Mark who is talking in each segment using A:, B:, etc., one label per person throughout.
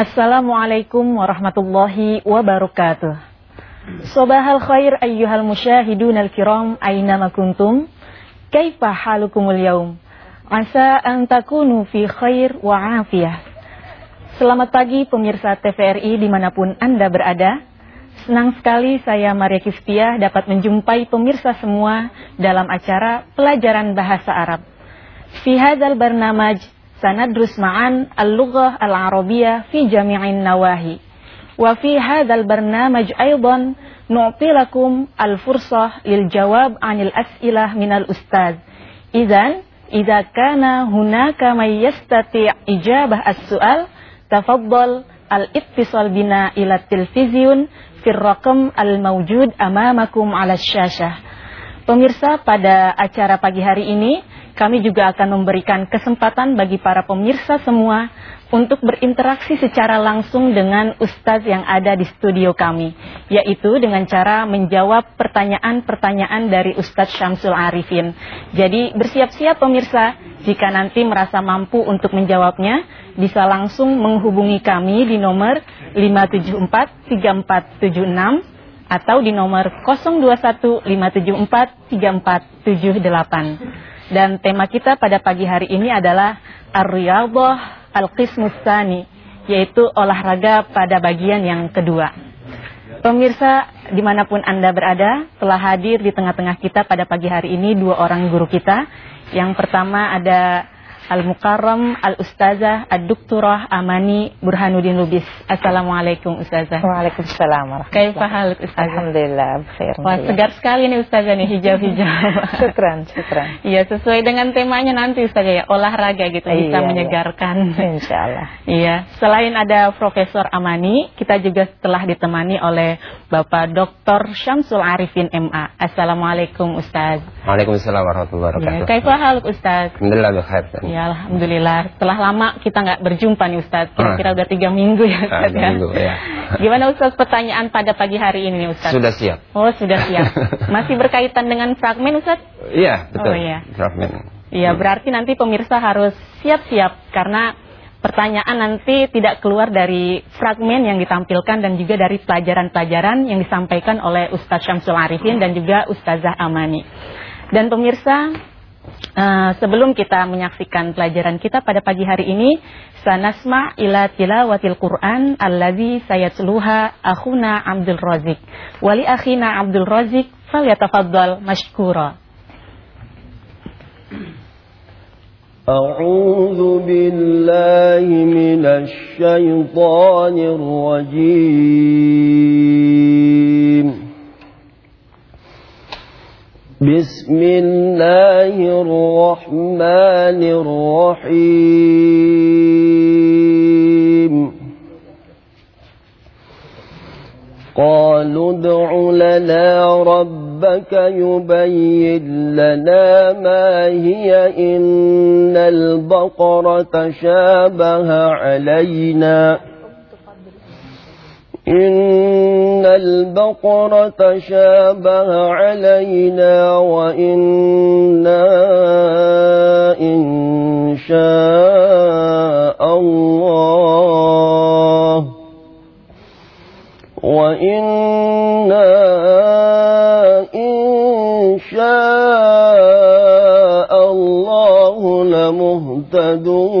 A: Assalamualaikum warahmatullahi wabarakatuh. Sobahal khair ayyuhal musyahidun al-kiram aina kuntum. Kaifa halukumul yaum? Asa an takunu fi khair wa afiyah. Selamat pagi pemirsa TVRI di mana pun Anda berada. Senang sekali saya Maria Kiftiah dapat menjumpai pemirsa semua dalam acara pelajaran bahasa Arab. Fi hadzal barnamaj sanadrus al-lughah al-arabiyyah fi jami'in nawahi. Wa fi hadzal barnamaj aidan al-fursah lil jawab 'anil as'ilah minal ustaz. Idzan idza kana hunaka may yastati' as-su'al tafaddal al-ittisal bina ila raqam al-mawjud amamakum 'ala syashah. Pemirsa, pada acara pagi hari ini kami juga akan memberikan kesempatan bagi para pemirsa semua untuk berinteraksi secara langsung dengan Ustadz yang ada di studio kami, yaitu dengan cara menjawab pertanyaan-pertanyaan dari Ustadz Syamsul Arifin. Jadi bersiap-siap pemirsa, jika nanti merasa mampu untuk menjawabnya, bisa langsung menghubungi kami di nomor 574 3476 atau di nomor 0215743478. Dan tema kita pada pagi hari ini adalah Ar-Riyadhah Al-Qismustani, yaitu olahraga pada bagian yang kedua. Pemirsa, di mana pun Anda berada, telah hadir di tengah-tengah kita pada pagi hari ini dua orang guru kita. Yang pertama ada Al-Mukarram Al-Ustazah Ad-Dukturah Amani Burhanuddin Lubis. Assalamualaikum Ustazah.
B: Waalaikumsalam
A: Kaifa hal Ustazah?
B: Alhamdulillah, khair.
A: Wah, segar sekali nih Ustazah nih hijau-hijau.
B: syukran, syukran.
A: Iya, sesuai dengan temanya nanti Ustazah ya, olahraga gitu bisa
B: iya,
A: menyegarkan.
B: Iya. Insyaallah.
A: iya, selain ada Profesor Amani, kita juga telah ditemani oleh Bapak Dr. Syamsul Arifin MA. Assalamualaikum Ustaz.
C: Waalaikumsalam warahmatullahi wabarakatuh.
A: Ya, kaifa haluk Ustaz?
C: Alhamdulillah.
A: Ya, alhamdulillah. Setelah lama kita nggak berjumpa nih Ustaz. Kira-kira udah tiga minggu ya Ustaz
C: Ah,
A: ya.
C: minggu, ya.
A: Gimana Ustaz pertanyaan pada pagi hari ini nih Ustaz?
C: Sudah siap.
A: Oh, sudah siap. Masih berkaitan dengan fragmen Ustaz?
C: Iya, betul.
A: Oh, iya.
C: Fragmen.
A: Iya, berarti nanti pemirsa harus siap-siap karena pertanyaan nanti tidak keluar dari fragmen yang ditampilkan dan juga dari pelajaran-pelajaran yang disampaikan oleh Ustaz Syamsul Arifin dan juga Ustazah Amani. Dan pemirsa, eh, sebelum kita menyaksikan pelajaran kita pada pagi hari ini, sanasma ila tilawatil Quran allazi sayatluha akhuna Abdul Razik. Wali akhina Abdul Razik falyatafaddal mashkura.
D: أعوذ بالله من الشيطان الرجيم بسم الله الرحمن الرحيم. قالوا ادع لنا ربك يبين لنا ما هي. إن البقرة شابه علينا. إن البقرة شابه علينا وإنا إن شاء الله وإنا إن شاء الله لمهتدون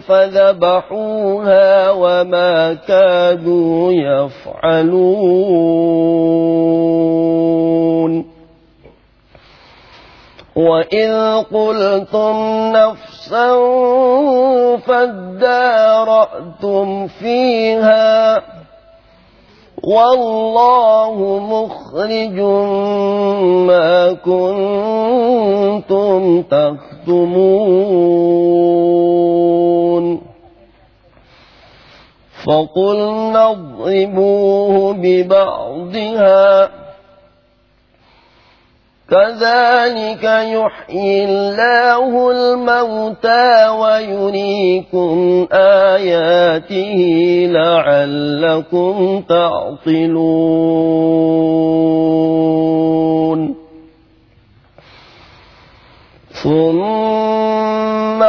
D: فذبحوها وما كادوا يفعلون. وإذ قلتم نفسا فادارأتم فيها والله مخرج ما كنتم تكتمون. فقلنا اضربوه ببعضها. كذلك يحيي الله الموتى ويريكم آياته لعلكم تعقلون. ثم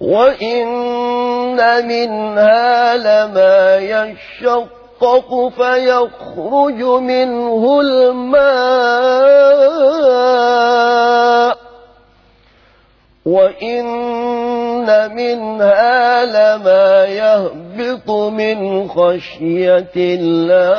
D: وإن منها لما يشقق فيخرج منه الماء وإن منها لما يهبط من خشية الله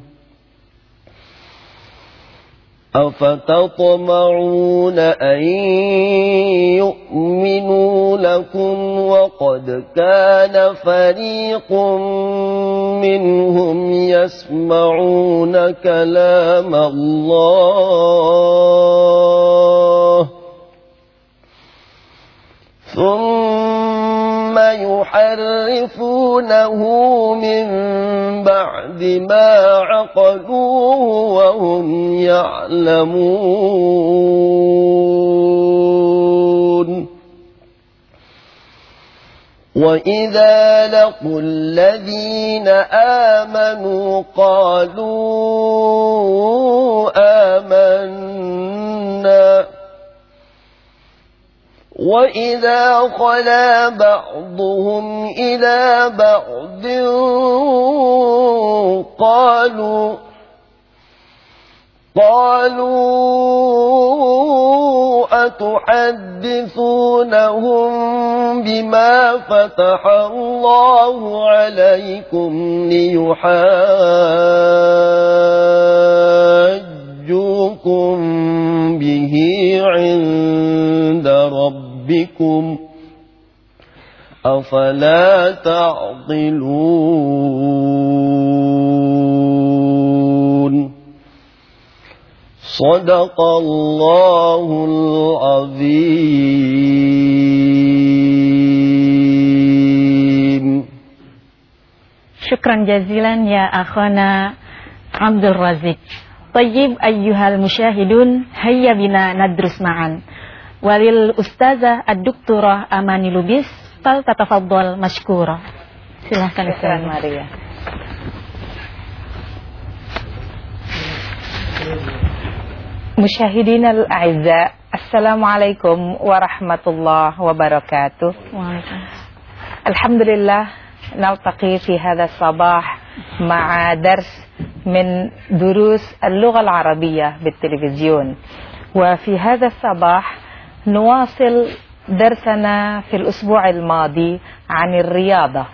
D: أفتطمعون أن يؤمنوا لكم وقد كان فريق منهم يسمعون كلام الله ثم يحرفونه من بعد ما عقلوه وهم يعلمون. وإذا لقوا الذين آمنوا قالوا آمنا وإذا خلا بعضهم إلى بعض قالوا قالوا أتحدثونهم بما فتح الله عليكم ليحاجوكم به عند ربكم ربكم أفلا تعقلون صدق الله العظيم.
A: شكرا جزيلا يا أخونا عبد الرزيق طيب أيها المشاهدون هيا بنا ندرس معا. وللأستاذة الدكتورة أماني لوبيس فلتتفضل مشكورة. silahkan Ustaz
B: Maria مشاهدينا الأعزاء السلام عليكم ورحمة
A: الله وبركاته. وعليكم.
B: الحمد لله نلتقي في هذا الصباح مع درس من دروس اللغة العربية بالتلفزيون. وفي هذا الصباح نواصل درسنا في الأسبوع الماضي عن الرياضة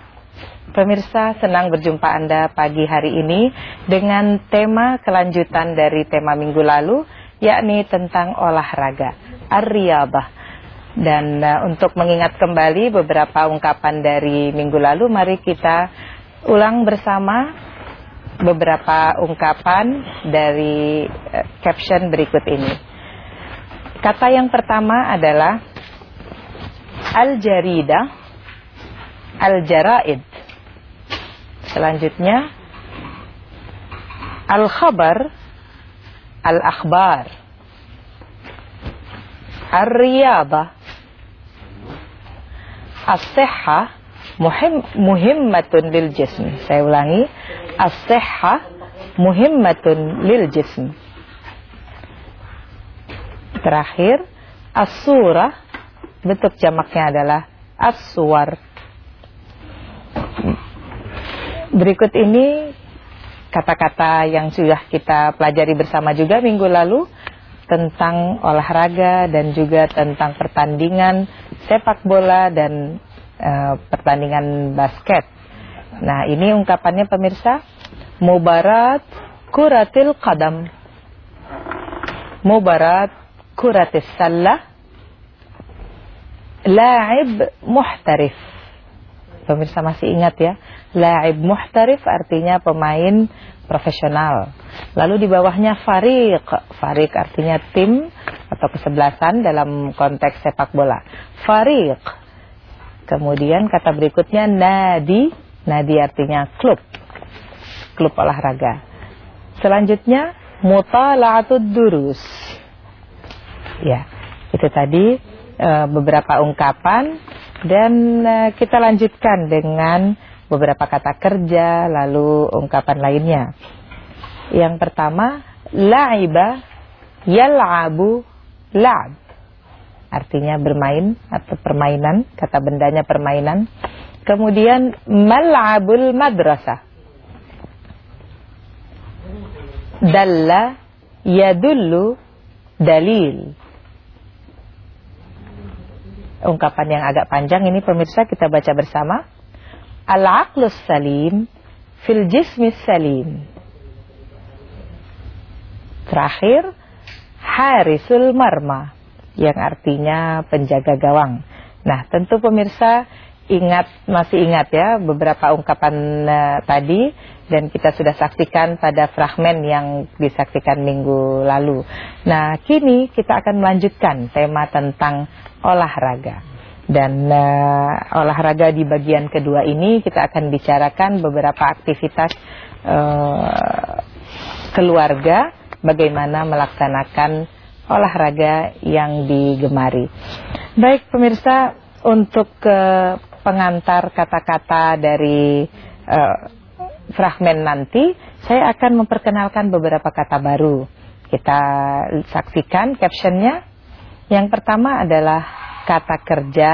B: Pemirsa, senang berjumpa Anda pagi hari ini dengan tema kelanjutan dari tema minggu lalu, yakni tentang olahraga, ar-riyabah. Dan uh, untuk mengingat kembali beberapa ungkapan dari minggu lalu, mari kita ulang bersama beberapa ungkapan dari uh, caption berikut ini. Kata yang pertama adalah al-jarida, al-jaraid. Selanjutnya al-khabar, al-akhbar. Ar-riyabah As-sihha muhim, muhimmatun lil jism. Saya ulangi. As-sihha muhimmatun lil jism. Terakhir, as-surah bentuk jamaknya adalah as-suwar. Berikut ini kata-kata yang sudah kita pelajari bersama juga minggu lalu tentang olahraga dan juga tentang pertandingan sepak bola dan uh, pertandingan basket. Nah, ini ungkapannya pemirsa, mubarat kuratil qadam. Mubarat kuratis salah la'ib muhtarif. Pemirsa masih ingat ya, la'ib muhtarif artinya pemain profesional. Lalu di bawahnya farik. Farik artinya tim atau kesebelasan dalam konteks sepak bola. Farik. Kemudian kata berikutnya nadi. Nadi artinya klub. Klub olahraga. Selanjutnya mutala'atud durus. Ya, itu tadi e, beberapa ungkapan dan e, kita lanjutkan dengan beberapa kata kerja lalu ungkapan lainnya. Yang pertama, la'iba yal'abu la'ab. Artinya bermain atau permainan, kata bendanya permainan. Kemudian mal'abul madrasah. Dalla yadullu dalil. Ungkapan yang agak panjang ini pemirsa kita baca bersama. Al-aqlus salim fil jismis salim. Terakhir, harisul marma yang artinya penjaga gawang. Nah, tentu pemirsa ingat masih ingat ya beberapa ungkapan uh, tadi dan kita sudah saksikan pada fragmen yang disaksikan minggu lalu. Nah, kini kita akan melanjutkan tema tentang olahraga. Dan uh, olahraga di bagian kedua ini kita akan bicarakan beberapa aktivitas uh, keluarga bagaimana melaksanakan olahraga yang digemari. Baik pemirsa, untuk uh, pengantar kata-kata dari uh, fragmen nanti, saya akan memperkenalkan beberapa kata baru. Kita saksikan captionnya. Yang pertama adalah kata kerja,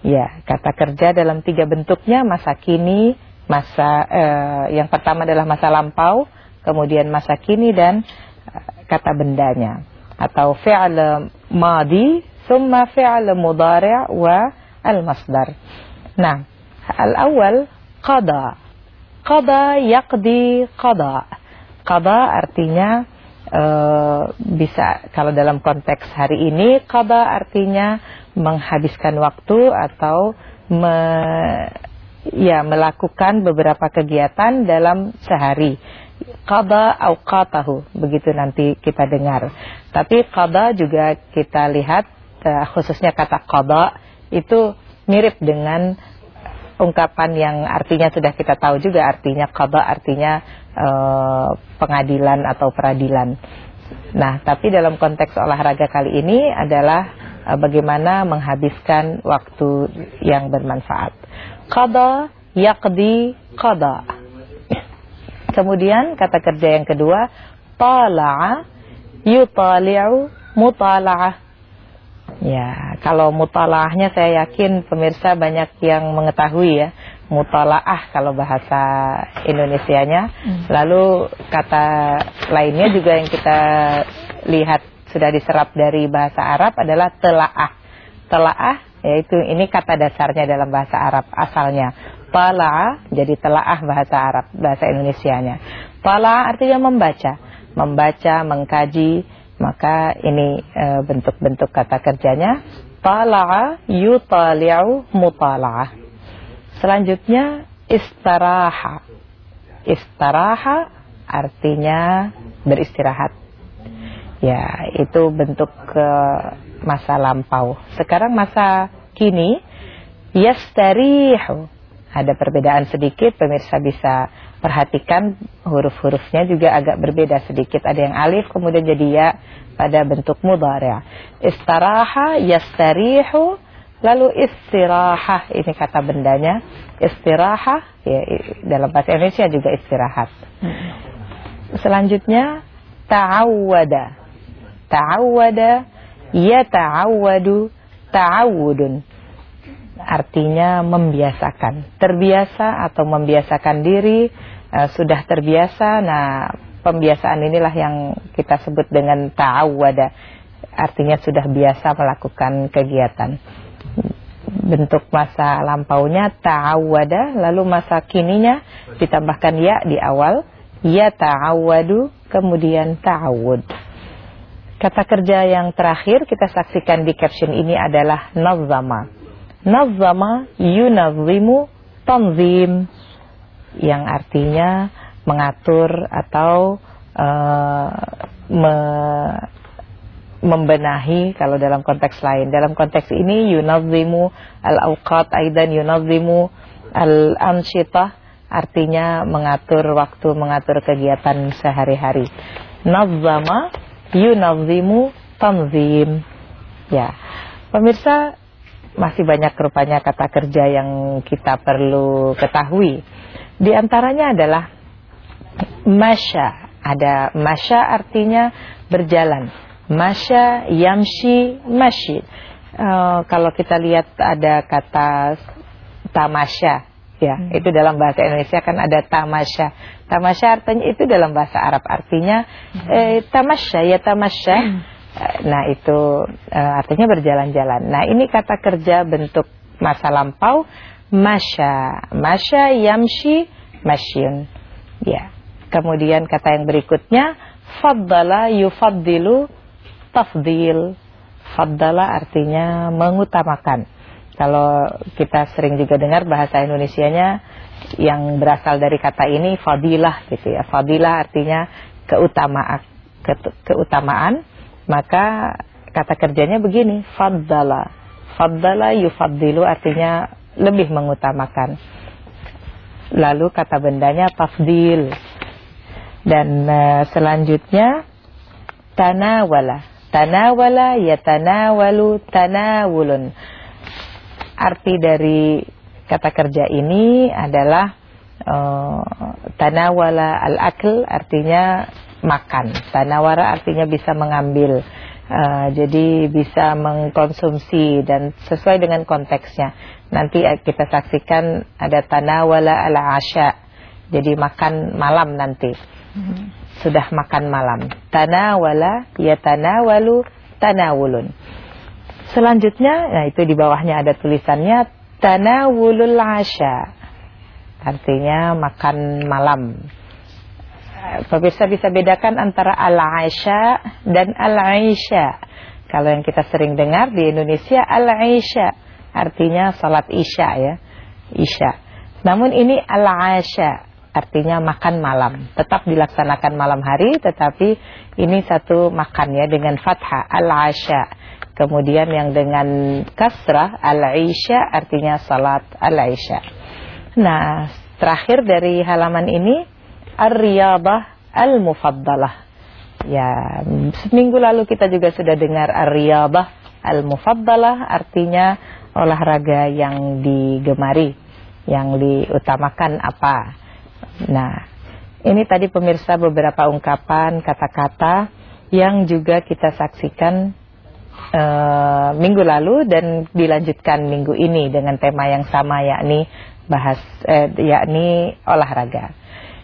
B: ya kata kerja dalam tiga bentuknya masa kini, masa eh, yang pertama adalah masa lampau, kemudian masa kini dan eh, kata bendanya atau fi'al madi, summa fi'al mudari' wa al-masdar. Nah, al-awwal qada. Qada yaqdi qada. Qada artinya uh, bisa kalau dalam konteks hari ini qada artinya menghabiskan waktu atau me, ya melakukan beberapa kegiatan dalam sehari. Qada auqatahu, begitu nanti kita dengar. Tapi qada juga kita lihat uh, khususnya kata qada itu mirip dengan ungkapan yang artinya sudah kita tahu juga artinya qada artinya uh, pengadilan atau peradilan. Nah, tapi dalam konteks olahraga kali ini adalah uh, bagaimana menghabiskan waktu yang bermanfaat. Qada yaqdi qada. Kemudian kata kerja yang kedua, tala'a yutali'u mutala'ah. Ya, kalau mutala'ahnya saya yakin pemirsa banyak yang mengetahui ya. Mutala'ah kalau bahasa Indonesianya. Hmm. Lalu kata lainnya juga yang kita lihat sudah diserap dari bahasa Arab adalah telaah. Telaah yaitu ini kata dasarnya dalam bahasa Arab asalnya. Telaah jadi telaah bahasa Arab, bahasa Indonesianya. Telaah artinya membaca, membaca, mengkaji, maka ini e, bentuk-bentuk kata kerjanya. Telaah yutali'u mutalaah. Selanjutnya istiraha. Istiraha artinya beristirahat Ya, itu bentuk ke masa lampau. Sekarang masa kini, yastarihu. Ada perbedaan sedikit, pemirsa bisa perhatikan huruf-hurufnya juga agak berbeda sedikit. Ada yang alif, kemudian jadi ya pada bentuk mudhari'. Istaraha, yastarihu, lalu istirahah. Ini kata bendanya. Istirahah, ya, dalam bahasa Indonesia juga istirahat. Selanjutnya, ta'awwada ta'awwada yata'awwadu ta'awudun artinya membiasakan. Terbiasa atau membiasakan diri uh, sudah terbiasa. Nah pembiasaan inilah yang kita sebut dengan ta'awwada. Artinya sudah biasa melakukan kegiatan. Bentuk masa lampaunya ta'awwada lalu masa kininya ditambahkan ya di awal. Ya ta'awwadu kemudian ta'awud. Kata kerja yang terakhir kita saksikan di caption ini adalah nazama nazama yunazimu tanzim yang artinya mengatur atau uh, me membenahi kalau dalam konteks lain. Dalam konteks ini yunazimu al-awqat aidan yunazimu al-ansyitah artinya mengatur waktu, mengatur kegiatan sehari-hari. Nazama yunazimu tanzim. Ya. Pemirsa masih banyak rupanya kata kerja yang kita perlu ketahui. Di antaranya adalah masya. Ada masya artinya berjalan. Masya, yamshi, masyi. Uh, kalau kita lihat ada kata tamasya, ya hmm. itu dalam bahasa Indonesia kan ada tamasya. Tamasya artinya itu dalam bahasa Arab artinya hmm. eh, tamasya ya tamasya. Hmm. Nah itu uh, artinya berjalan-jalan. Nah ini kata kerja bentuk masa lampau masya, masya yamshi masyun. Ya. Kemudian kata yang berikutnya faddala yufaddilu tafdil. Faddala artinya mengutamakan. Kalau kita sering juga dengar bahasa Indonesianya yang berasal dari kata ini fadilah gitu ya. Fadilah artinya keutamaan ke, keutamaan maka kata kerjanya begini, faddala. Faddala yufaddilu artinya lebih mengutamakan. Lalu kata bendanya tafdil. Dan uh, selanjutnya tanawala. Tanawala yatanawalu tanawulun. Arti dari kata kerja ini adalah tanawala al-akl artinya makan. Tanawara artinya bisa mengambil. Uh, jadi bisa mengkonsumsi dan sesuai dengan konteksnya. Nanti kita saksikan ada tanawala ala asya. Jadi makan malam nanti. Sudah makan malam. Tanawala ya tanawalu tanawulun. Selanjutnya, nah itu di bawahnya ada tulisannya tanawulul asya. Artinya makan malam. Pemirsa bisa bedakan antara al-aisha dan al-aisha. Kalau yang kita sering dengar di Indonesia al-aisha artinya salat isya ya. Isya. Namun ini al-aisha artinya makan malam. Tetap dilaksanakan malam hari tetapi ini satu makan ya dengan fathah al-aisha. Kemudian yang dengan kasrah al-aisha artinya salat al-aisha. Nah, terakhir dari halaman ini ar-riyadah al-mufaddalah. Ya, seminggu lalu kita juga sudah dengar ar-riyadah al-mufaddalah artinya olahraga yang digemari, yang diutamakan apa. Nah, ini tadi pemirsa beberapa ungkapan, kata-kata yang juga kita saksikan uh, minggu lalu dan dilanjutkan minggu ini dengan tema yang sama yakni bahas eh, yakni olahraga.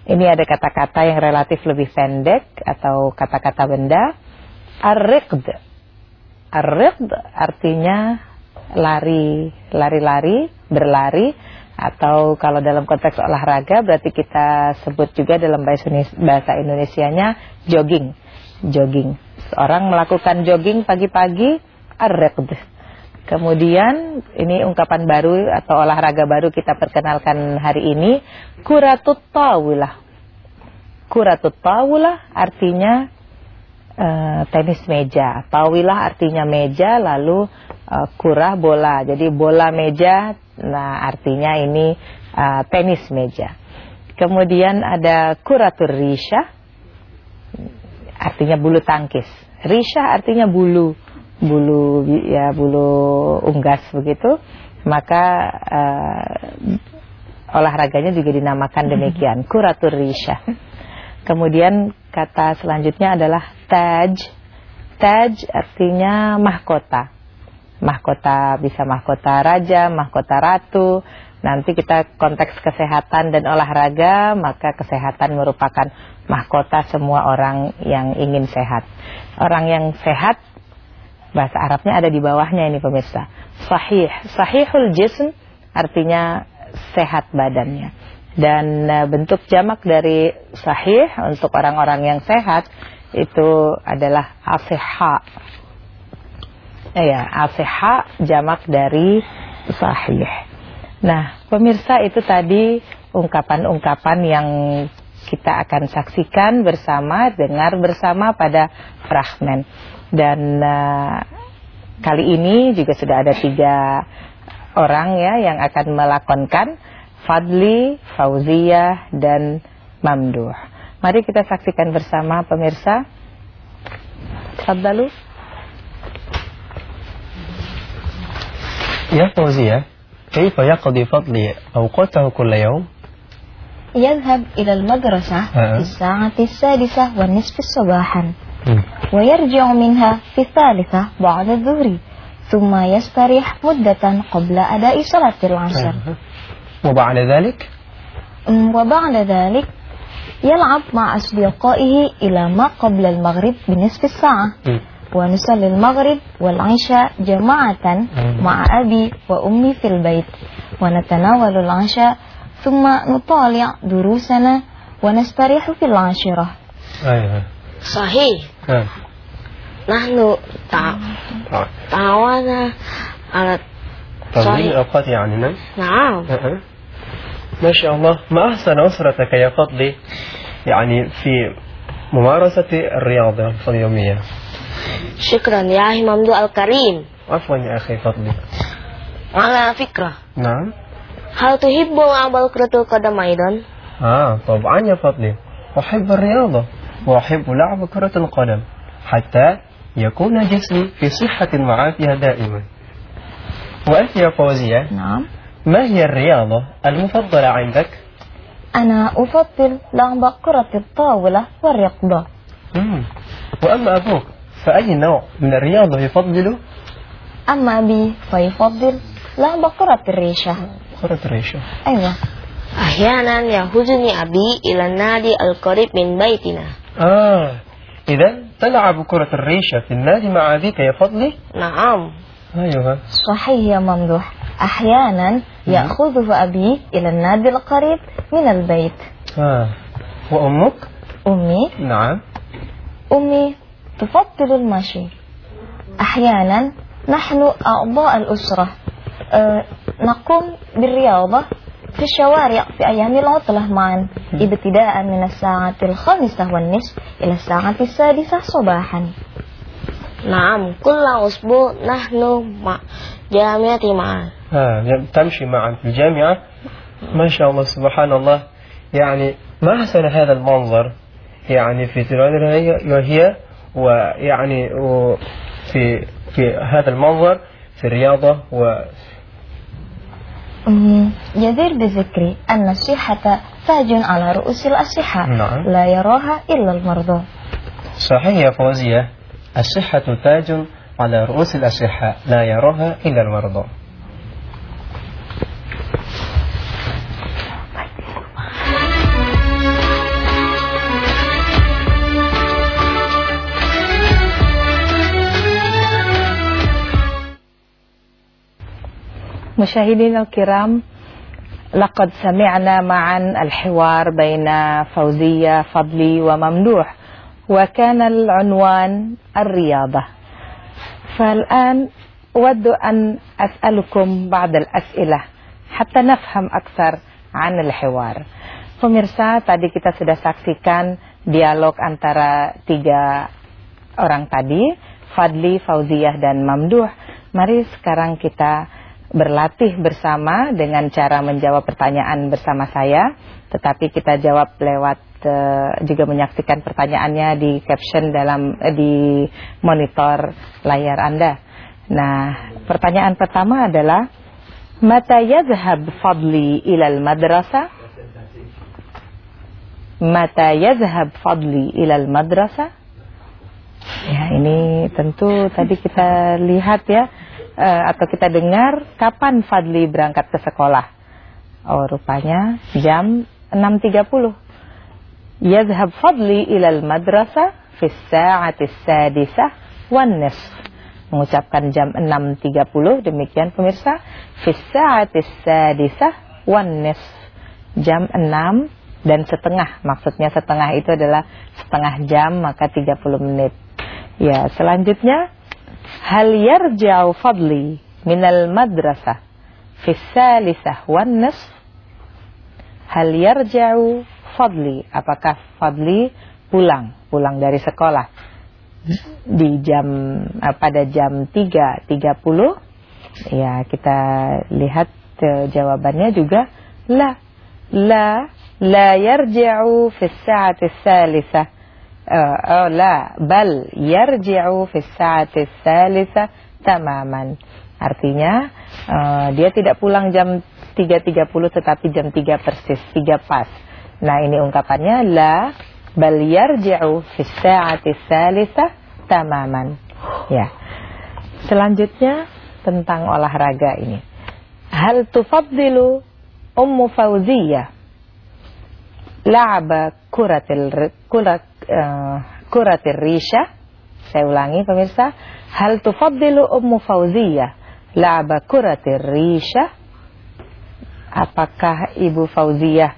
B: Ini ada kata-kata yang relatif lebih pendek atau kata-kata benda. Ar-riqd. Artinya lari, lari-lari, berlari atau kalau dalam konteks olahraga berarti kita sebut juga dalam bahasa Indonesianya jogging. Jogging. Seorang melakukan jogging pagi-pagi ar-riqd. Kemudian ini ungkapan baru atau olahraga baru kita perkenalkan hari ini kuratut tawilah. Kuratut tawilah artinya uh, tenis meja. Tawilah artinya meja lalu uh, kurah bola. Jadi bola meja nah artinya ini uh, tenis meja. Kemudian ada kuratur risha artinya bulu tangkis. Risha artinya bulu bulu ya bulu unggas begitu maka uh, olahraganya juga dinamakan demikian kuratur risha kemudian kata selanjutnya adalah taj Taj artinya mahkota. Mahkota bisa mahkota raja, mahkota ratu. Nanti kita konteks kesehatan dan olahraga, maka kesehatan merupakan mahkota semua orang yang ingin sehat. Orang yang sehat bahasa Arabnya ada di bawahnya ini pemirsa. Sahih, sahihul jism artinya sehat badannya. Dan uh, bentuk jamak dari sahih untuk orang-orang yang sehat itu adalah asihha. Ya, asihha jamak dari sahih. Nah, pemirsa itu tadi ungkapan-ungkapan yang kita akan saksikan bersama, dengar bersama pada fragmen Dan uh, kali ini juga sudah ada tiga orang ya yang akan melakonkan Fadli, Fauziyah, dan Mamduh. Mari kita saksikan bersama pemirsa. Tafadhalu.
C: يا فوزية كيف يقضي فضلي أوقاته كل يوم؟
E: يذهب إلى المدرسة
C: آه.
E: في الساعة السادسة والنصف صباحا
C: مم.
E: ويرجع منها في الثالثة بعد الظهر ثم يستريح مدة قبل أداء صلاة العصر.
C: وبعد ذلك؟
E: وبعد ذلك يلعب مع أصدقائه إلى ما قبل المغرب بنصف الساعة. ونصلي المغرب والعشاء جماعة مع أبي وأمي في البيت. ونتناول العشاء ثم نطالع دروسنا ونستريح في العاشرة.
C: أيوة
F: صحيح.
C: آه.
F: نحن تع... تعاوننا على
C: تنظيم. الأوقات يعني نعم.
F: نعم.
C: آه. ما شاء الله. ما أحسن أسرتك يا فضلي؟ يعني في ممارسة الرياضة اليومية.
F: شكرا يا أخي ممدوح الكريم.
C: عفوا يا أخي فضلي.
F: على فكرة.
C: نعم.
F: هل تحب لعب كرة القدم أيضا؟
C: آه طبعا يا فضلي. أحب الرياضة وأحب لعب كرة القدم. حتى يكون جسمي في صحة وعافية دائما. وأنت يا فوزية.
E: نعم.
C: ما هي الرياضة المفضلة عندك؟
E: أنا أفضل لعب كرة الطاولة والركضة
C: مم. وأما أبوك فأي نوع من الرياضة يفضله؟
E: أما أبي فيفضل لعب كرة الريشة.
C: كرة الريشة.
E: أيوة.
F: أحيانا يأخذني أبي إلى النادي القريب من بيتنا.
C: آه إذا تلعب كرة الريشة في النادي مع أبيك يا فضلي؟
F: نعم.
C: أيوه.
E: صحيح يا ممدوح. أحيانا يأخذه أبي إلى النادي القريب من البيت.
C: آه. وأمك؟
E: أمي.
C: نعم.
E: أمي تفضل المشي. أحيانا نحن أعضاء الأسرة. أه نقوم بالرياضة. في الشوارع في أيام العطلة معا. ابتداء من الساعة الخامسة والنصف إلى الساعة السادسة صباحا.
F: نعم كل أسبوع نحن مع جامعة معا.
C: آه تمشي معا في الجامعة؟ ما شاء الله سبحان الله. يعني ما أحسن هذا المنظر؟ يعني في تلفزيون وهي ويعني في في هذا المنظر في الرياضة و
E: أمم، يدير بذكري أن الصحة تاج على رؤوس الأصحاء
C: نعم.
E: لا يراها إلا المرضى
C: صحيح يا فوزية الصحة تاج على رؤوس الأصحاء لا يراها إلا المرضى
B: مشاهدينا الكرام لقد سمعنا معا الحوار بين فوزية فضلي وممدوح وكان العنوان الرياضة فالآن أود أن أسألكم بعض الأسئلة حتى نفهم أكثر عن الحوار Pemirsa, tadi kita sudah saksikan dialog antara tiga orang tadi, Fadli, Fauziyah, dan Mamduh. Mari sekarang kita berlatih bersama dengan cara menjawab pertanyaan bersama saya, tetapi kita jawab lewat eh, juga menyaksikan pertanyaannya di caption dalam eh, di monitor layar Anda. Nah, pertanyaan pertama adalah Mata yazhab Fadli ilal madrasah? Mata yazhab Fadli ilal madrasah? Ya, ini tentu tadi kita lihat ya eh, atau kita dengar kapan Fadli berangkat ke sekolah. Oh, rupanya jam 6.30. Yadhhab Fadli ilal madrasah fi sa'ati sadisah wan. Mengucapkan jam 6.30 demikian pemirsa fi sa'ati sadisah wan. Jam 6 dan setengah. Maksudnya setengah itu adalah setengah jam maka 30 menit. Ya, selanjutnya hal yarja'u fadli minal madrasah fi salisah wan nisf hal yarja'u fadli apakah fadli pulang? Pulang dari sekolah. Di jam eh, pada jam 3.30 ya kita lihat eh, jawabannya juga la. La la yarji'u fi as-sa'ati ats-tsalitsah uh, oh, la. Bal yarji'u fi as-sa'ati ats-tsalitsah tamaman. Artinya uh, dia tidak pulang jam 3.30 tetapi jam 3 persis 3 pas. Nah ini ungkapannya la. Bal yarji'u fi as-sa'ati ats-tsalitsah tamaman. Ya. Selanjutnya tentang olahraga ini. Hal tufaddilu ummu fauziyah la'aba kuratil kurat uh, kuratil risha. Saya ulangi pemirsa. Hal tufaddilu ummu fauziyah? La'aba kuratil risha. Apakah ibu fauziyah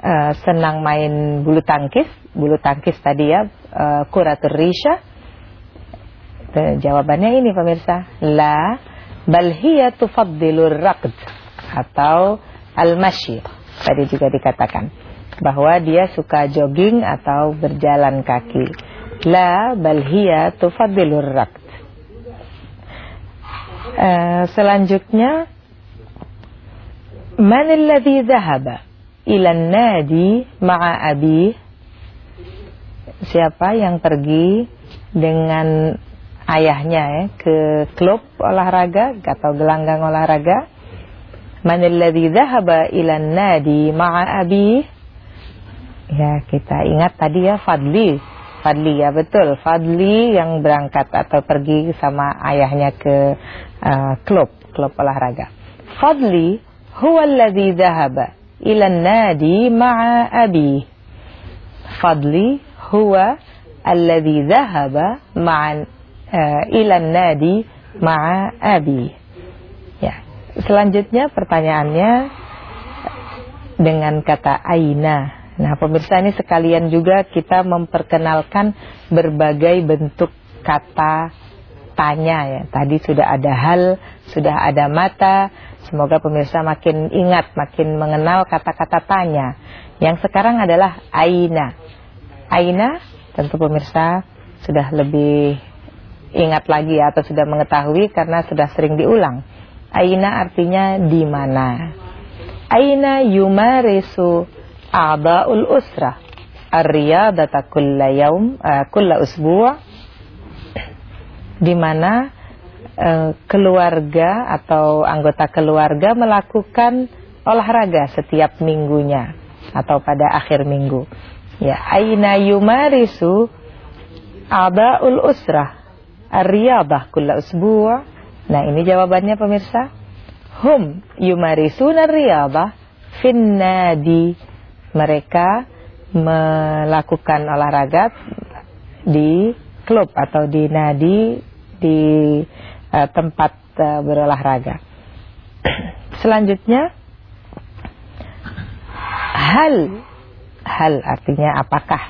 B: uh, senang main bulu tangkis? Bulu tangkis tadi ya uh, kuratil risha. Jawabannya ini pemirsa. La bal hiya tufaddilu raqd. Atau al-masyi. Tadi juga dikatakan bahwa dia suka jogging atau berjalan kaki. La bal hiya tufaddilu raqd uh, selanjutnya man alladhi dhahaba ila nadi ma'a abi? Siapa yang pergi dengan ayahnya ya ke klub olahraga atau gelanggang olahraga? Man alladhi dhahaba ila nadi ma'a abi ya kita ingat tadi ya Fadli. Fadli ya betul. Fadli yang berangkat atau pergi sama ayahnya ke uh, klub klub olahraga. Fadli huwa alladhi dhahaba ila nadi ma'a abi. Fadli huwa alladhi dhahaba ma'a uh, ila nadi ma'a abi. Ya selanjutnya pertanyaannya dengan kata aina Nah, pemirsa ini sekalian juga kita memperkenalkan berbagai bentuk kata tanya ya. Tadi sudah ada hal, sudah ada mata. Semoga pemirsa makin ingat, makin mengenal kata-kata tanya. Yang sekarang adalah aina. Aina tentu pemirsa sudah lebih ingat lagi ya, atau sudah mengetahui karena sudah sering diulang. Aina artinya di mana. Aina yumarisu usrah ar-riyadata kulla yaum uh, kulla usbu' di mana uh, keluarga atau anggota keluarga melakukan olahraga setiap minggunya atau pada akhir minggu. Ya, aina yumarisu a'dha'ul usrah ar-riyadah kulla usbu' Nah, ini jawabannya pemirsa. Hum yumarisuna riyadah fin nadi mereka melakukan olahraga di klub atau di nadi di uh, tempat uh, berolahraga. Selanjutnya hal hal artinya apakah?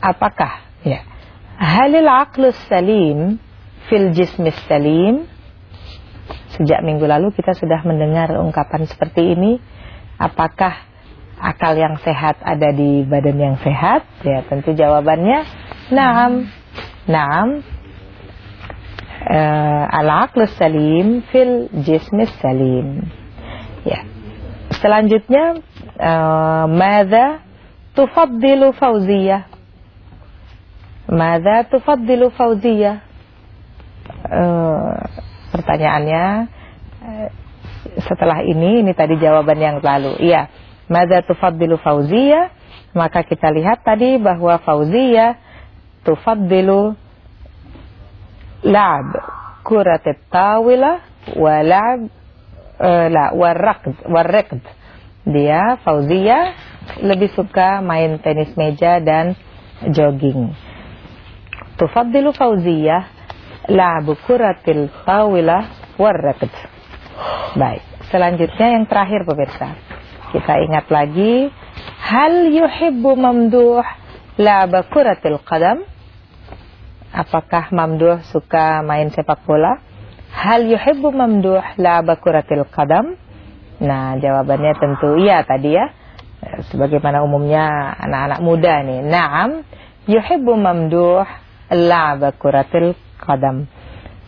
B: Apakah? Ya. Halil aqlus salim fil jismis salim. Sejak minggu lalu kita sudah mendengar ungkapan seperti ini. Apakah akal yang sehat ada di badan yang sehat? Ya, tentu jawabannya naam. Naam. Uh, al-aqlu salim fil jismis salim. Ya. Selanjutnya uh, madza tufaddilu Fauziyah? Madza tufaddilu Fauziyah? Uh, pertanyaannya uh, setelah ini ini tadi jawaban yang lalu. Iya. Mada tufaddilu Fauzia? Maka kita lihat tadi bahwa Fauzia tufaddilu la'ab kuratib tawila wa la'ab uh, eh, la warraqd warraqd. Dia Fauzia lebih suka main tenis meja dan jogging. Tufaddilu Fauzia la'ab kuratil tawilah warraqd. Baik, selanjutnya yang terakhir pemirsa kita ingat lagi hal yuhibbu mamduh la'ba kuratil qadam? Apakah mamduh suka main sepak bola? Hal yuhibbu mamduh la'ba kuratil qadam? Nah jawabannya tentu iya tadi ya. Sebagaimana umumnya anak-anak muda nih. Na'am yuhibbu mamduh la'ba kuratil qadam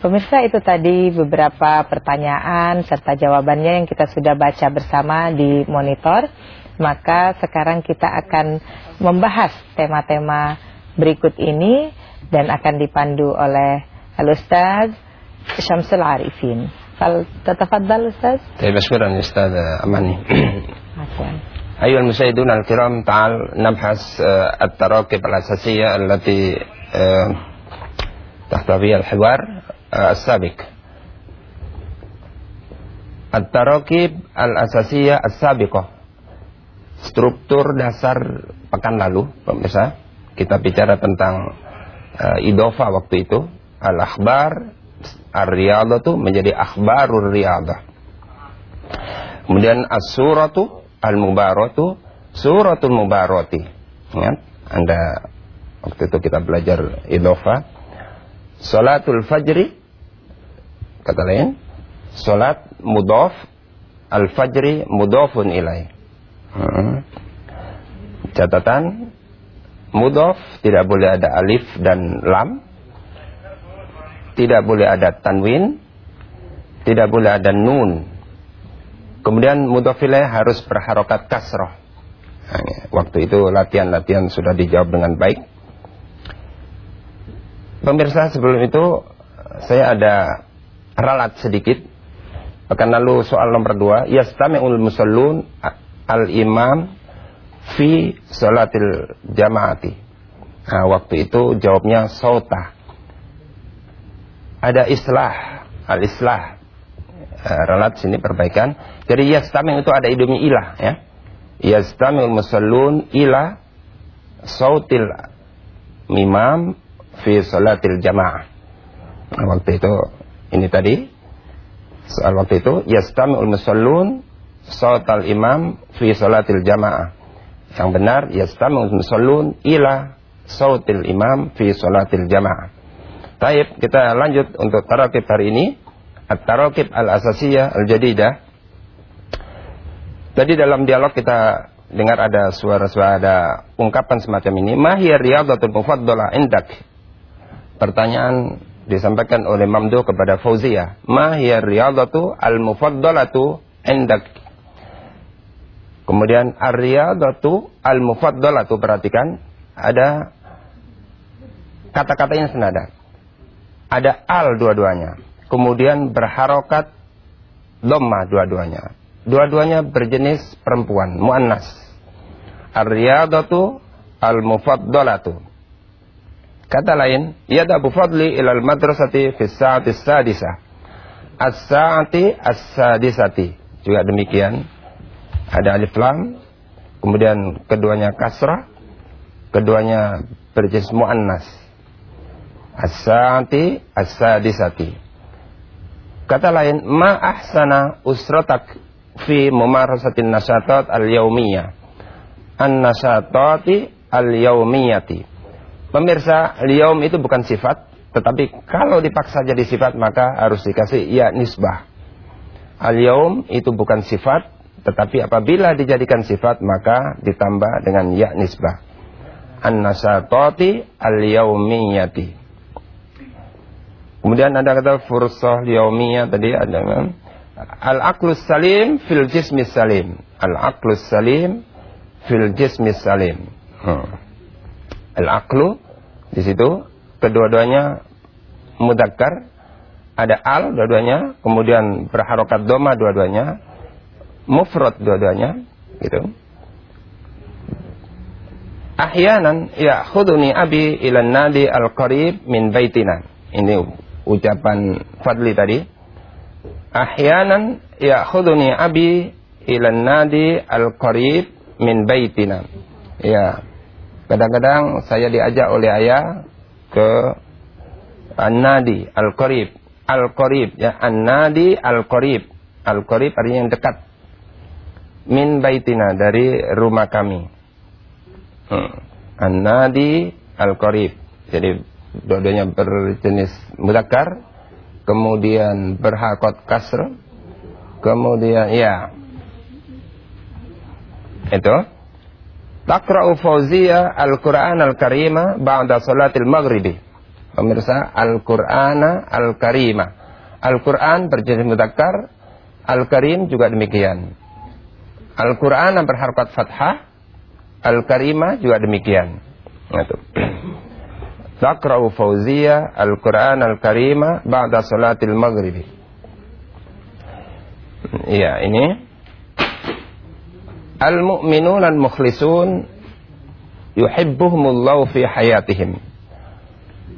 B: Pemirsa itu tadi beberapa pertanyaan serta jawabannya yang kita sudah baca bersama di monitor. Maka sekarang kita akan membahas tema-tema berikut ini dan akan dipandu oleh Al-Ustaz Syamsul Arifin. Tatafaddal Ustaz.
G: طيب شكرا أستاذ أماني
B: Afwan.
G: أيها المشاهدون الكرام تعال نبحث آه، التراكب الأساسية التي آه، تحتويها الحوار Eh, as-sabiq. At-tarakib al-asasiyah as-sabiqah. Struktur dasar pekan lalu, pemirsa, kita bicara tentang uh, idofa waktu itu, al-akhbar ar-riyadah itu menjadi akhbarur riyadah. Kemudian as-suratu al-mubaratu suratul mubarati. Ya, Anda waktu itu kita belajar idofa. Salatul fajri kata lain salat mudaf al-fajri mudafun ilaih Hmm. Catatan Mudhof tidak boleh ada alif dan lam Tidak boleh ada tanwin Tidak boleh ada nun. Kemudian mudhof ilaih harus berharokat kasroh. Waktu itu latihan-latihan sudah dijawab dengan baik. Pemirsa sebelum itu Saya ada ralat sedikit Pekan lalu soal nomor dua Yastami'ul musallun al-imam fi salatil jamaati. Nah, waktu itu jawabnya sauta. Ada islah, al-islah. Uh, relat sini perbaikan. Jadi yastami itu ada idumnya ilah ya. Yastami'ul musallun ila sautil imam fi salatil jamaah. Nah, waktu itu ini tadi soal waktu itu yastami'ul musallun sautal imam fi salatil jamaah. Yang benar yastami'ul musallun ila sautil imam fi salatil jamaah. Taib, kita lanjut untuk tarakib hari ini. At-tarakib al-asasiyah al-jadidah. Tadi dalam dialog kita dengar ada suara-suara ada ungkapan semacam ini. Mahir riyadatul mufaddalah indak. Pertanyaan disampaikan oleh Mamdu kepada Fauzia. Mahir riyadatu al-mufaddalatu indak. Kemudian ar-riyadatu al-mufaddalatu perhatikan ada kata-katanya senada. Ada al dua-duanya. Kemudian berharokat dhamma dua-duanya. Dua-duanya berjenis perempuan, muannas. Ar-riyadatu al-mufaddalatu. Kata lain, yadhabu fadli ilal madrasati fi sa'ati sadisah. As-sa'ati as-sadisati. Juga demikian ada alif lam, kemudian keduanya kasrah, keduanya berjenis muannas. As-saati as-sadisati. Kata lain, ma ahsana usratak fi mumarasatin nasyatat al-yaumiyah. An-nasyatati al-yaumiyati. Pemirsa, al-yaum itu bukan sifat, tetapi kalau dipaksa jadi sifat maka harus dikasih ya nisbah. Al-yaum itu bukan sifat, tetapi apabila dijadikan sifat maka ditambah dengan ya nisbah. An-nasatati al-yaumiyati. Kemudian ada kata fursah yaumiyah tadi ada al-aqlus salim fil jismis salim. Al-aqlus salim fil jismis salim. Hmm. Al-aqlu di situ kedua-duanya mudakkar ada al dua-duanya kemudian berharokat doma dua-duanya mufrad dua-duanya gitu ahyanan ya khuduni abi ila nadi al qarib min baitina ini ucapan Fadli tadi. Ahyanan ya'khuduni abi ila nadi al-qarib min baitina. Ya. Kadang-kadang saya diajak oleh ayah ke An-Nadi Al-Qarib. Al-Qarib ya, An-Nadi Al-Qarib. Al-Qarib artinya yang dekat. Min baitina dari rumah kami. Hmm. An-Nadi Al-Qarib. Jadi dua-duanya berjenis mudakar, kemudian berhakot kasr, kemudian ya itu Taqra'u Fauziyah Al-Qur'an Al-Karima ba'da salatil maghribi. Pemirsa, Al-Qur'ana Al-Karima. Al-Qur'an berjenis mudzakkar, Al-Karim juga demikian. Al-Qur'an berharkat fathah, Al-Karima juga demikian. Itu. Taqra'u Fauziyah Al-Qur'an Al-Karima ba'da salatil maghribi. Iya, ini Al-mu'minun al-mukhlisun yuhibbuhumullahu fi hayatihim.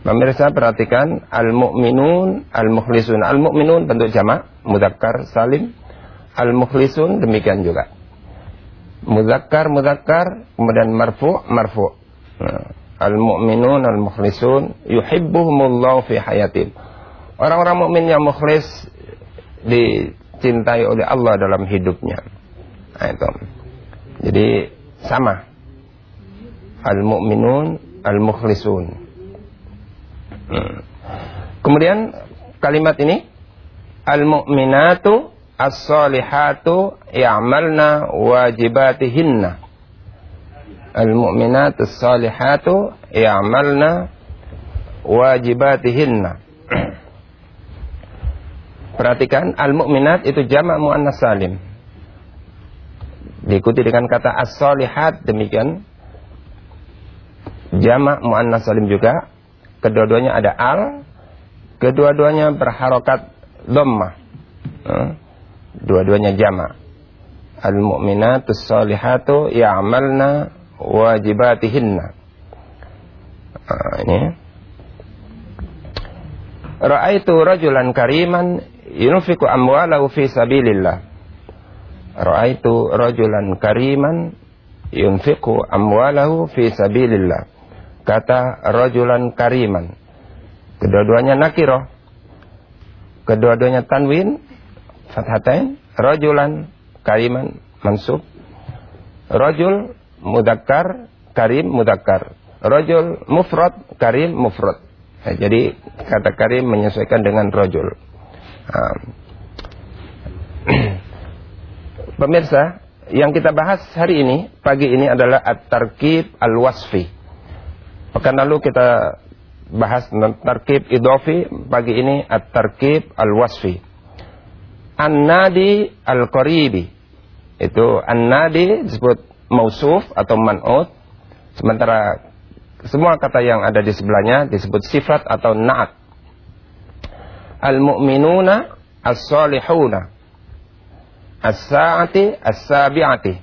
G: Pemirsa perhatikan al-mu'minun al-mukhlisun. Al-mu'minun bentuk jamak, mudzakkar salim. Al-mukhlisun demikian juga. Mudzakkar mudzakkar kemudian marfu marfu. Nah, al-mu'minun al-mukhlisun yuhibbuhumullahu fi hayatihim. Orang-orang mukmin yang mukhlis dicintai oleh Allah dalam hidupnya. Nah, itu. Jadi sama. Al-mu'minun, al-mukhlisun. Hmm. Kemudian kalimat ini al-mu'minatu as-salihatu ya'malna wajibatihinna. Al-mu'minatu as-salihatu ya'malna wajibatihinna. Perhatikan al-mu'minat itu jamak muannas salim. Diikuti dengan kata as-solihat demikian. Jamak muannas salim juga. Kedua-duanya ada al. Kedua-duanya berharokat dhammah. Dua-duanya jamak. Al-mu'minatus solihatu ya'malna wajibatihinna. Nah, ini. Ra'aitu rajulan kariman yunfiku amwalahu fi sabilillah. Ra'aitu rajulan kariman yunfiqu amwalahu fi sabilillah. Kata rajulan kariman. Kedua-duanya nakiroh. Kedua-duanya tanwin. Fathatain. Rajulan kariman mansub. Rajul mudakkar karim mudakkar. Rajul mufrad karim mufrad. Nah, jadi kata karim menyesuaikan dengan rajul. Nah. Pemirsa, yang kita bahas hari ini, pagi ini adalah at-tarkib al-wasfi. Pekan lalu kita bahas tentang tarkib idofi, pagi ini at-tarkib al-wasfi. An-nadi al-qaribi. Itu an-nadi disebut mausuf atau man'ud. Sementara semua kata yang ada di sebelahnya disebut sifat atau na'at. Al-mu'minuna as-salihuna as-sa'ati as-sabi'ati.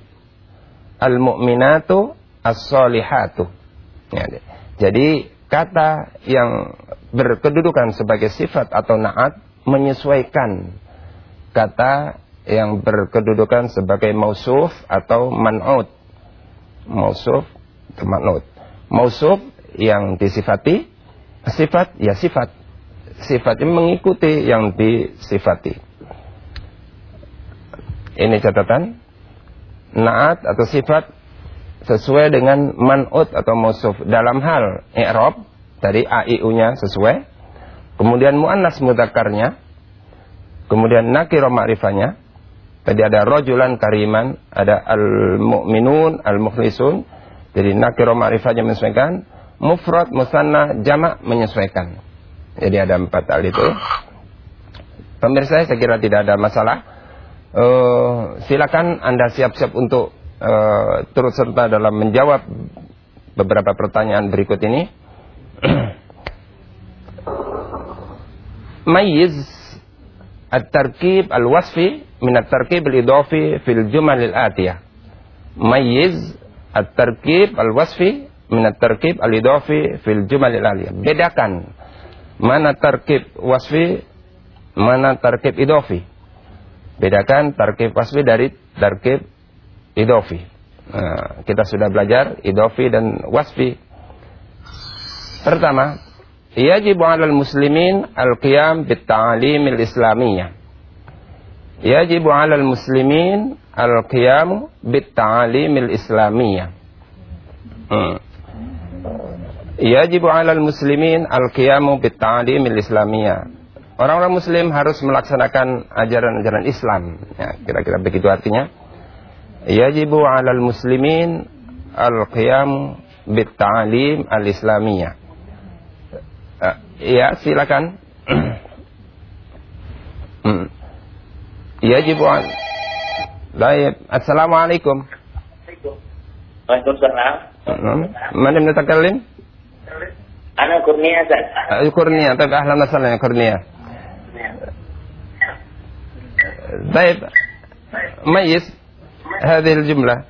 G: Al-mu'minatu as-salihatu. Ya, jadi kata yang berkedudukan sebagai sifat atau naat menyesuaikan kata yang berkedudukan sebagai mausuf atau man'ud mausuf atau man'ud mausuf yang disifati sifat ya sifat. Sifatnya mengikuti yang disifati ini catatan. Naat atau sifat sesuai dengan man'ut atau mausuf dalam hal i'rab dari aiu-nya sesuai. Kemudian muannas mudzakarnya. Kemudian nakira ma'rifahnya. Tadi ada rojulan kariman, ada al-mu'minun, al-mukhlisun. Jadi nakira ma'rifahnya menyesuaikan. Mufrad, musanna, jamak menyesuaikan. Jadi ada empat hal itu. Pemirsa saya kira tidak ada masalah uh, silakan Anda siap-siap untuk uh, turut serta dalam menjawab beberapa pertanyaan berikut ini. Mayyiz at-tarkib al-wasfi min at-tarkib al-idafi fil jumal al-atiyah. Mayyiz at-tarkib al-wasfi min at-tarkib al-idafi fil jumal al-atiyah. Bedakan Mana tarkib wasfi, mana tarkib idofi. Bedakan tarkib wasfi dari tarkib idofi. Nah, kita sudah belajar idofi dan wasfi. Pertama, yajib 'alal muslimin al-qiyam bit-ta'lim al-islamiyah. Yajib 'alal muslimin al-qiyam bit-ta'lim al-islamiyah. Hmm. Yajib 'alal muslimin al-qiyamu bit-ta'lim al-islamiyah. Orang-orang muslim harus melaksanakan ajaran-ajaran Islam. Ya, kira-kira begitu artinya. Yajibu 'alal muslimin al-qiyam bit-ta'alim al-islamiyah. Uh, ya, silakan. Hmm. Yajibu 'an Baik, Assalamualaikum.
H: Waalaikumsalam.
G: Hmm. Mana yang
H: Ana Kurnia,
G: Ustaz. Kurnia, tapi ahlan asalnya Kurnia. طيب ميز هذه الجملة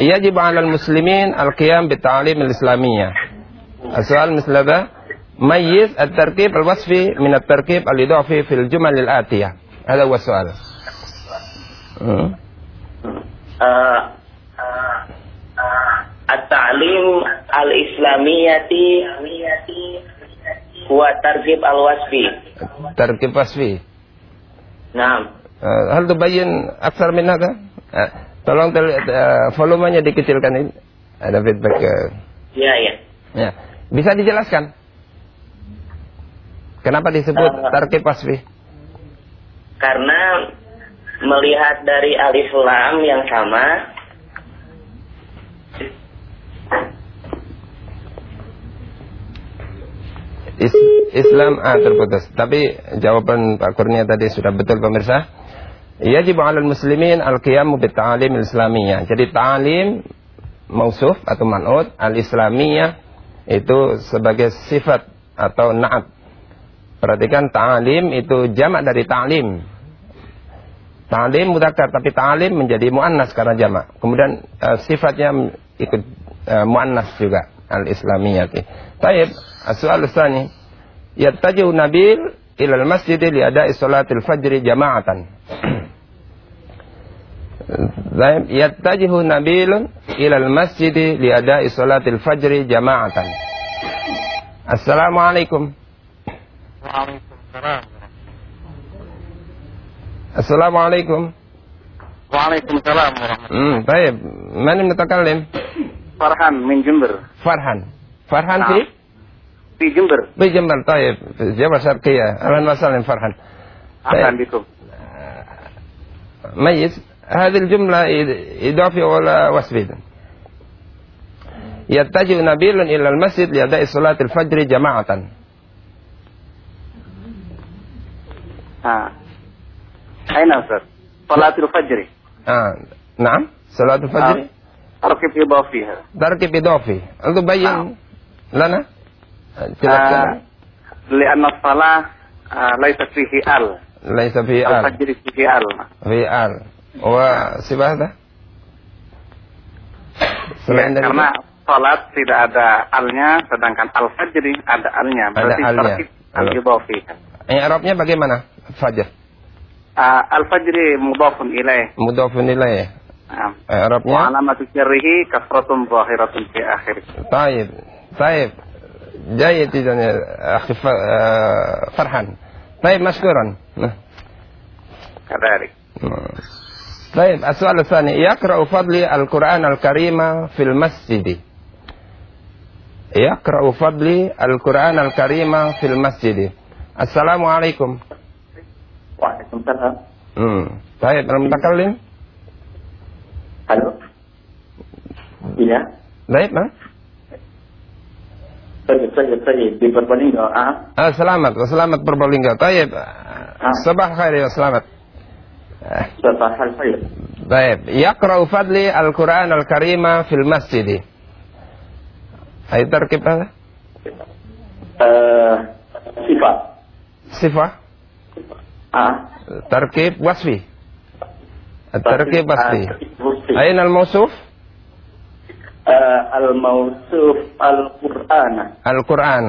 G: يجب على المسلمين القيام بالتعاليم الإسلامية السؤال مثل هذا ميز التركيب الوصفي من التركيب الإضافي في الجمل الآتية هذا هو السؤال مم.
H: Eh, At-ta'lim al-islamiyati wa targhib al-wasfi.
G: تركيب وصفي Nah. Hal tubayin aksar min eh, Tolong Tolong eh, volumenya dikecilkan ini. Ada feedback. Iya,
H: iya. Ya.
G: Bisa dijelaskan? Kenapa disebut
H: uh,
G: tarkib?
H: Karena melihat dari alif lam yang sama
G: Is- Islam ah terputus. Tapi jawaban Pak Kurnia tadi sudah betul pemirsa. Yajib 'alal muslimin al-qiyamu bit-ta'lim al-islamiyah. Jadi ta'lim mausuf atau man'ut al-islamiyah itu sebagai sifat atau na'at. Perhatikan ta'lim itu jamak dari ta'lim. Ta'lim mudzakkar tapi ta'lim menjadi muannas karena jamak. Kemudian eh, sifatnya ikut eh, muannas juga al-islamiyah. Taib, as-su'al tsani. Yattajihu Nabil ilal masjid li ada'i salatil fajri jama'atan. Taib, yattajihu Nabilun ila ilal masjid li ada'i salatil fajri jama'atan. Assalamualaikum. Waalaikumsalam. Assalamualaikum.
I: Waalaikumsalam.
G: Hmm, baik. mana yang mutakallim?
I: Farhan min Jember.
G: Farhan. فرحان
I: نعم.
G: في
I: Di Jember.
G: في جنبل طيب في الجبهة الشرقية أهلا وسهلا فرحان
I: Ahlan bikum.
G: ميز هذه الجملة إض- إضافية ولا وصفية يتجه نبيل إلى المسجد لأداء صلاة الفجر جماعة
I: Ha. Aina Ustaz? Salatul Fajri.
G: آه. نعم صلاة الفجر
I: Tarkib idafi.
G: تركب إضافي أنت
I: نعم.
G: بين لنا jelaskan
I: Lianna salah ah, laisa fihi al.
G: ليس في آل
I: Al-Fajri fihi al.
G: في آل وسبع هذا
I: Ya,
G: selain dari
I: karena salat tidak ada alnya, sedangkan al-fajri ada alnya. Berarti
G: alnya.
I: tarkib al-idafi.
G: Ini Arabnya bagaimana? Fajar.
I: Ah, al-fajri mudafun ilaih.
G: Mudhafun ilaih.
I: Ah.
G: Eh, Arabnya?
I: Wa alamatu jarrihi kasratun zahiratun fi akhir.
G: طيب طيب جيد جدا يا أخي ف- آه، فرحان طيب مشكورا
I: Kadzalik.
G: طيب السؤال الثاني يقرأ فضلي القرآن الكريم في المسجد يقرأ فضلي القرآن الكريم في المسجد السلام عليكم
H: Waalaikumsalam.
G: مم. طيب المتكلم
H: Halo. Iya.
G: طيب ها
H: Saya saya saya di Purbalingga. Ah,
G: آه سلامت وسلامت بربلينجا طيب صباح الخير يا سلامت آه.
H: Bapak hal saya.
G: طيب يقرأ فضلي القرآن الكريم في المسجد أي تركب هذا
H: Eh, sifat.
G: صفة
H: Ah.
G: تركيب وصفي التركيب وصفي
H: Wusfi.
G: أين الموصوف
H: Eh, Al-Mausuf Al-Qur'an.
G: القرآن.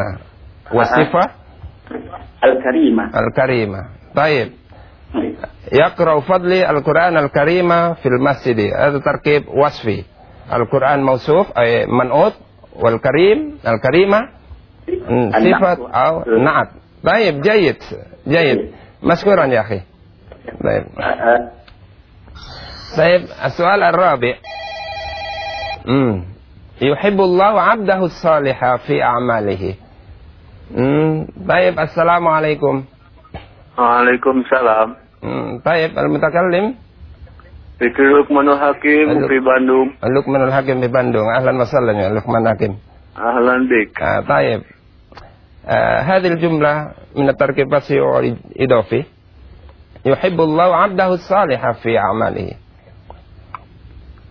G: والصفة
H: الكريمة.
G: الكريمة. طيب. يقرأ فضلي القرآن الكريم في المسجد. هذا تركيب وصفي. القرآن موصوف أي منعوت والكريم الكريمة. صفة أو نعت. طيب جيد. جيد. مشكورا يا أخي. طيب.
H: آه،
G: طيب السؤال الرابع. مم. يحب الله عبده الصالح في أعماله مم. طيب السلام عليكم
J: Waalaikumsalam.
G: مم. طيب المتكلم
J: Fikri Lukmanul Hakim,
G: Halo.
J: Upi Bandung.
G: لقمان الحكيم ببندung أهلا وسهلا يا لقمان الحكيم
J: Ahlan bik.
G: آه طيب آه هذه الجملة من التركيب بسيط إضافي يحب الله عبده الصالح في أعماله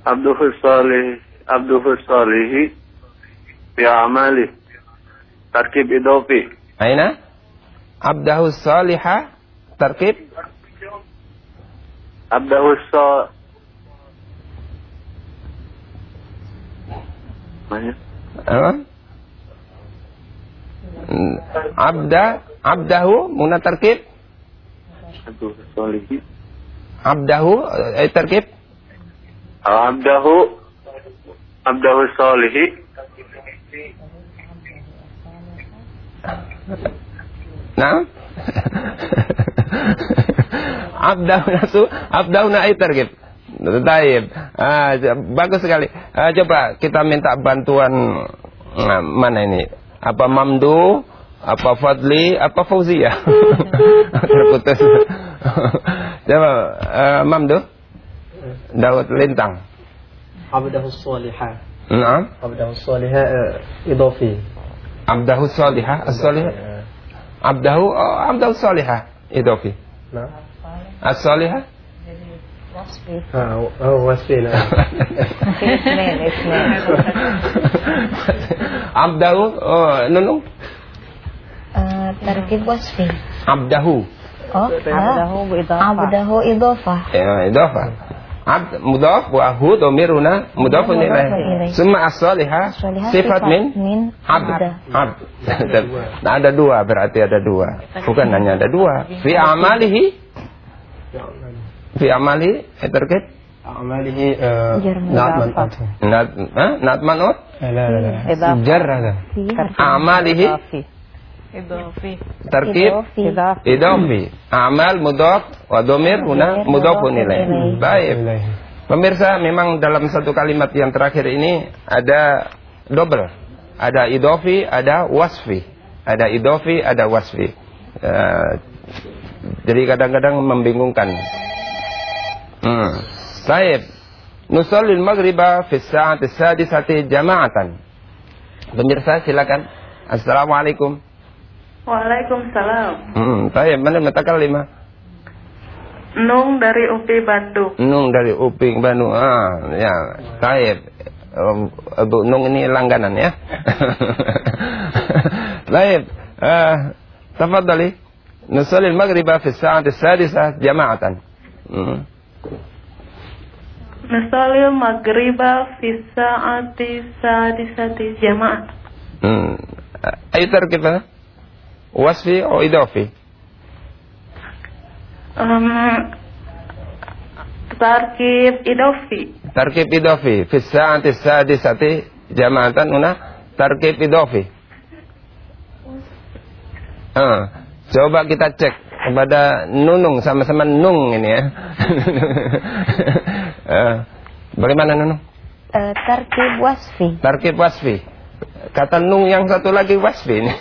J: Abduhu Salih, abduhu salihi bi amali tarkib idofi
G: aina
J: abdahu
G: saliha tarkib abdahu abda abdahu
J: muna tarkib
G: abdahu eh, tarkib
J: abdahu abdahu Salihi,
G: Nah abdahu nasu abdahu na'i gitu, Taib. Ah, bagus sekali. Ah, coba kita minta bantuan nah, mana ini? Apa Mamdu? Apa Fadli? Apa Fauzia? Terputus. coba uh, Mamdu. Daud Lintang.
C: عبده الصالحة.
G: نعم.
C: عبده الصالحة آه، إضافي.
G: عبده الصالحة الصالحة. عبده عبده الصالحة إضافي.
C: نعم.
G: الصالحة؟
C: آه، وصفي هو وصفي
B: اثنين
G: نعم. اثنين عبده
F: آه، نونو.
G: تركيب
F: وصفي.
B: عبده. عبده
F: إضافة. عبده
G: إضافة. إضافة. abd mudaf wa hu dhamiruna mudaf ilaih. Summa
F: as-saliha
G: sifat min abd. Abd. Nah, ada dua berarti ada dua. Bukan hanya ada dua. Fi amalihi fi amali eh, terkait
F: amalihi
C: eh, nat manut
G: nat nat manut
C: jar
G: amalihi
B: إضافي
G: terkib
B: إضافي
G: idafi amal mudaf wa dhamir huna mudafun ilaih. Baik.
C: إليه
G: Pemirsa, memang dalam satu kalimat yang terakhir ini ada double. Ada idofi, ada wasfi. Ada idofi, ada wasfi. Eh, jadi kadang-kadang membingungkan. Hmm. Baik. Nusallil maghriba fi sa'ati sadisati jama'atan. Pemirsa, silakan. Assalamualaikum.
K: Waalaikumsalam.
G: Hmm. Mana mutakallimah?
K: Nung dari UPI Bandung.
G: Nung dari Uping Bandung. Ah, ya, Taib. Um, Bu Nung ini langganan ya. Taib. Ah, tafadhali. Nusalli al-maghrib fi as-sa'ati as-sadisah jama'atan. Hmm.
K: Nusalil maghriba fi sa'ati sadisati jamaah.
G: Hmm. Wasfi atau idafi?
K: Um, tarkib idofi.
G: Tarkib idafi fi as-sa'ati as-sadisati jama'atan una tarkib idafi. Ah, coba kita cek kepada Nunung sama-sama Nung ini ya. Ah, bagaimana Nunung?
F: Eh, tarkib wasfi.
G: Tarkib wasfi. Kata Nung yang satu lagi wasfi ini.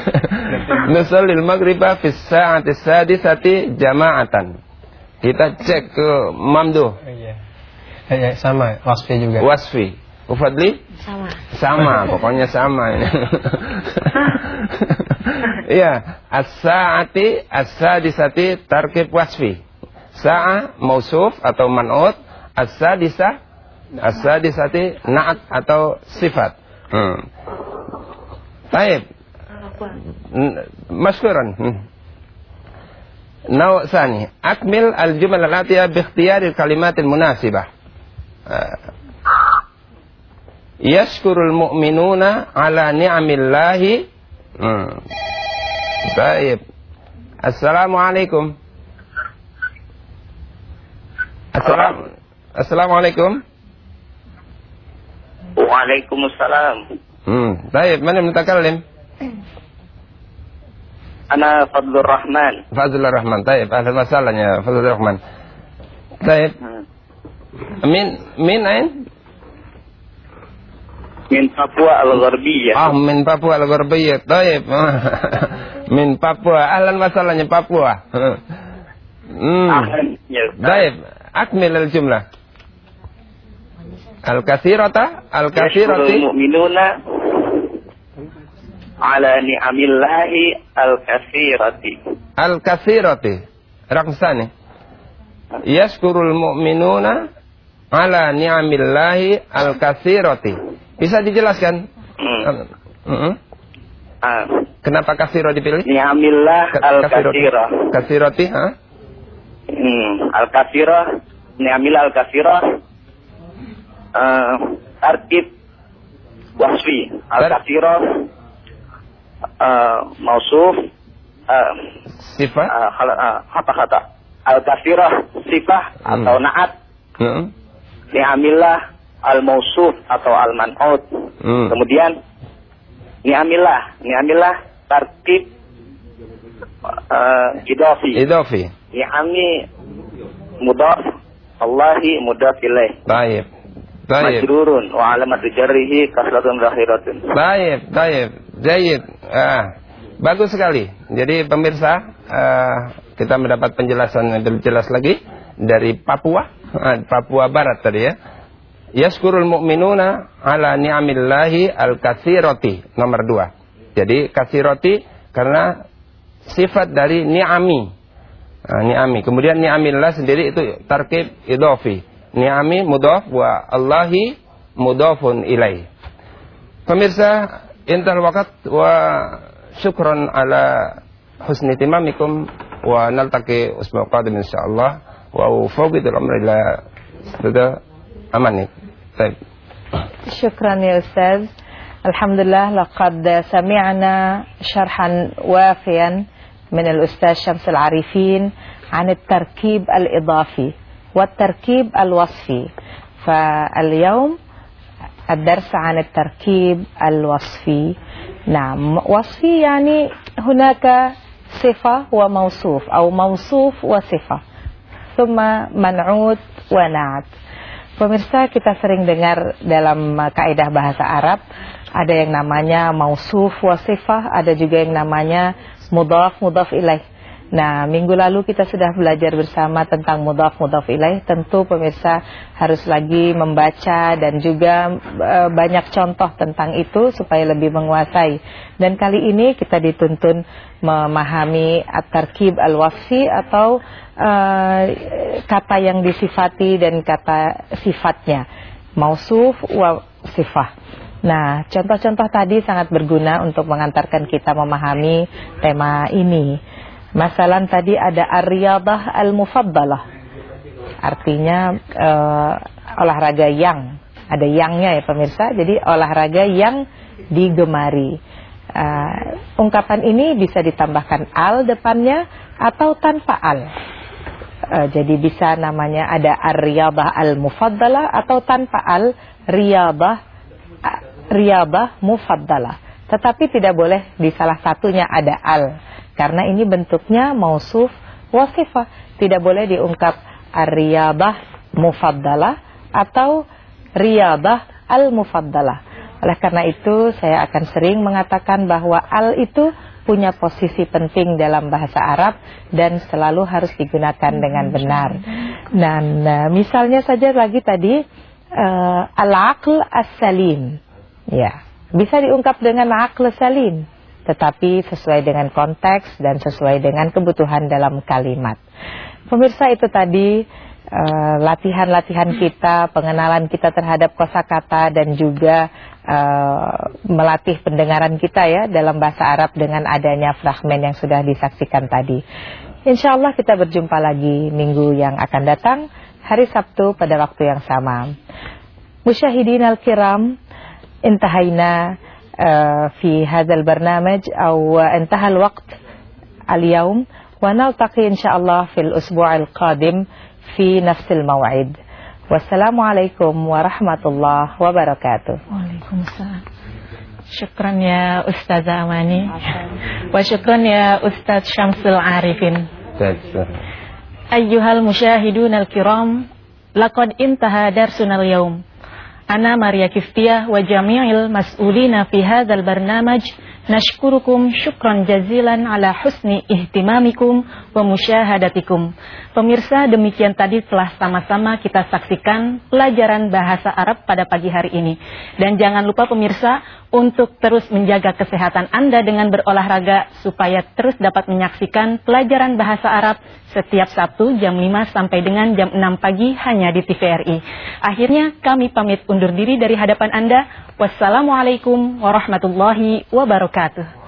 G: Nusallil maghriba fi sa'ati sadisati jama'atan. Kita cek ke Mamdu
C: iya Iya, sama wasfi juga
G: wasfi. Ufadli?
F: Sama.
G: Sama, pokoknya sama ini. Iya, as-sa'ati as-sadisati tarkib wasfi. Sa'a mausuf atau man'ut, as-sadisah as-sadisati na'at atau sifat. Hmm. Baik. N- Masykuran. Hmm. نوع ثاني أكمل الجمل الآتية باختيار الكلمات المناسبة آه. يشكر المؤمنون على نعم الله Hmm. Baik. Assalamualaikum. Assalam Assalamualaikum.
H: Waalaikumsalam.
G: Hmm. Baik, mana mutakallim?
H: Ana Fadlur Rahman.
G: Fazlur Rahman. Baik, ahlan wasahlan ya Fazlur Rahman. Baik. Min min ain?
H: Min Papua Al-Gharbiyah.
G: Ah, min Papua Al-Gharbiyah. Baik. min Papua. Ahlan wasahlan ya Papua. Hmm.
H: Ahlan, ya.
G: Baik, akmil al-jumlah. Al-kathirata, al-kathirati,
H: mu'minuna ala ni'amillahi al-kathirati.
G: al-kathirati. Rakam sani. Yashkurul mu'minuna ala ni'amillahi al-kathirati. Bisa dijelaskan?
H: Hmm. Ah,
G: Kenapa kathiro dipilih?
H: ni'amillah
G: Ka-
H: al-kathirah.
G: Kathirati, ha?
H: Hmm, al-kathirah, ni'amillah al-kathirah. Uh, tartib wasfi al-kathirah uh, mausuf uh,
G: Sifat?
H: uh, khala- uh, kata-kata al-kathirah sifah
G: Hmm.
H: atau naat
G: Mm.
H: ni'amillah al-mausuf atau al-man'ud
G: Hmm.
H: kemudian ni'amillah ni'amillah tartib uh, idafi
G: Idafi.
H: ni'ami mudaf Allahi mudaf ilaih
G: Baik.
H: Majrurun wa alamatu jarrihi kasratun zahiratun
G: Baik, baik, jayid. Ah, bagus sekali. Jadi pemirsa, ah, kita mendapat penjelasan yang lebih jelas lagi dari Papua, ah, Papua Barat tadi ya. Yaskurul mu'minuna ala ni'amillahi al-kathirati. Nomor dua. Jadi kathirati karena sifat dari ni'ami. Ah, ni'ami. Kemudian ni'amillah sendiri itu tarkib idofi. Ni'ami mudaf wa Allahi mudafun ilaih. Pemirsa, intal waqt wa syukran ala husni timamikum wa naltaqi usbu'al qadim insyaallah wa ufawwidu al-amra ila sada amani. Baik.
B: شكرا يا أستاذ الحمد لله لقد سمعنا شرحا وافيا من الأستاذ شمس العريفين عن التركيب الإضافي والتركيب الوصفي فاليوم الدرس عن التركيب الوصفي نعم وصفي يعني هناك صفة وموصوف أو موصوف وصفة ثم منعوت ونعت Pemirsa kita sering dengar dalam uh, kaidah bahasa Arab ada yang namanya mausuf wasifah, ada juga yang namanya mudhaf mudhaf ilaih. Nah, minggu lalu kita sudah belajar bersama tentang mudhaf mudhaf ilaih. Tentu pemirsa harus lagi membaca dan juga uh, banyak contoh tentang itu supaya lebih menguasai. Dan kali ini kita dituntun memahami at-tarkib al-wasfi atau uh, kata yang disifati dan kata sifatnya. Mausuf wa sifah. Nah, contoh-contoh tadi sangat berguna untuk mengantarkan kita memahami tema ini. Masalan tadi ada ar-riyadah al-mufaddalah. Artinya uh, olahraga yang ada yangnya ya pemirsa. Jadi olahraga yang digemari. Uh, ungkapan ini bisa ditambahkan al depannya atau tanpa al. Uh, jadi bisa namanya ada ar-riyabah al-mufaddalah atau tanpa al riyabah uh, riyabah mufaddalah. Tetapi tidak boleh di salah satunya ada al karena ini bentuknya mausuf wasifah. Tidak boleh diungkap ar-riyabah mufaddalah atau riyabah al-mufaddalah. Oleh karena itu saya akan sering mengatakan bahwa al itu punya posisi penting dalam bahasa Arab dan selalu harus digunakan dengan benar. Dan uh, misalnya saja lagi tadi uh, al-aql as-salim. Ya, bisa diungkap dengan aql salim, tetapi sesuai dengan konteks dan sesuai dengan kebutuhan dalam kalimat. Pemirsa itu tadi latihan-latihan uh, kita, pengenalan kita terhadap kosakata dan juga uh, melatih pendengaran kita ya dalam bahasa Arab dengan adanya fragmen yang sudah disaksikan tadi. Insya Allah kita berjumpa lagi minggu yang akan datang, hari Sabtu pada waktu yang sama. Musyahidin al-kiram, intahaina آه، في هذا البرنامج أو انتهى الوقت اليوم ونلتقي إن شاء الله في الأسبوع القادم في نفس الموعد. والسلام عليكم ورحمة الله وبركاته.
A: وعليكم السلام. شكرا يا أستاذ أماني وشكرا يا أستاذ شمس العارفين. أيها المشاهدون الكرام لقد انتهى درسنا اليوم. Ana Maria Kiftiyah wa jami'il mas'ulina fi hadzal barnamaj nashkurukum syukran jazilan ala husni ihtimamikum wa musyahadatikum. Pemirsa, demikian tadi telah sama-sama kita saksikan pelajaran bahasa Arab pada pagi hari ini. Dan jangan lupa pemirsa untuk terus menjaga kesehatan Anda dengan berolahraga supaya terus dapat menyaksikan pelajaran bahasa Arab setiap Sabtu jam 5 sampai dengan jam 6 pagi hanya di TVRI. Akhirnya kami pamit undur diri dari hadapan Anda. Wassalamualaikum warahmatullahi wabarakatuh.